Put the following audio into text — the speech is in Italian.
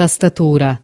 tastatura.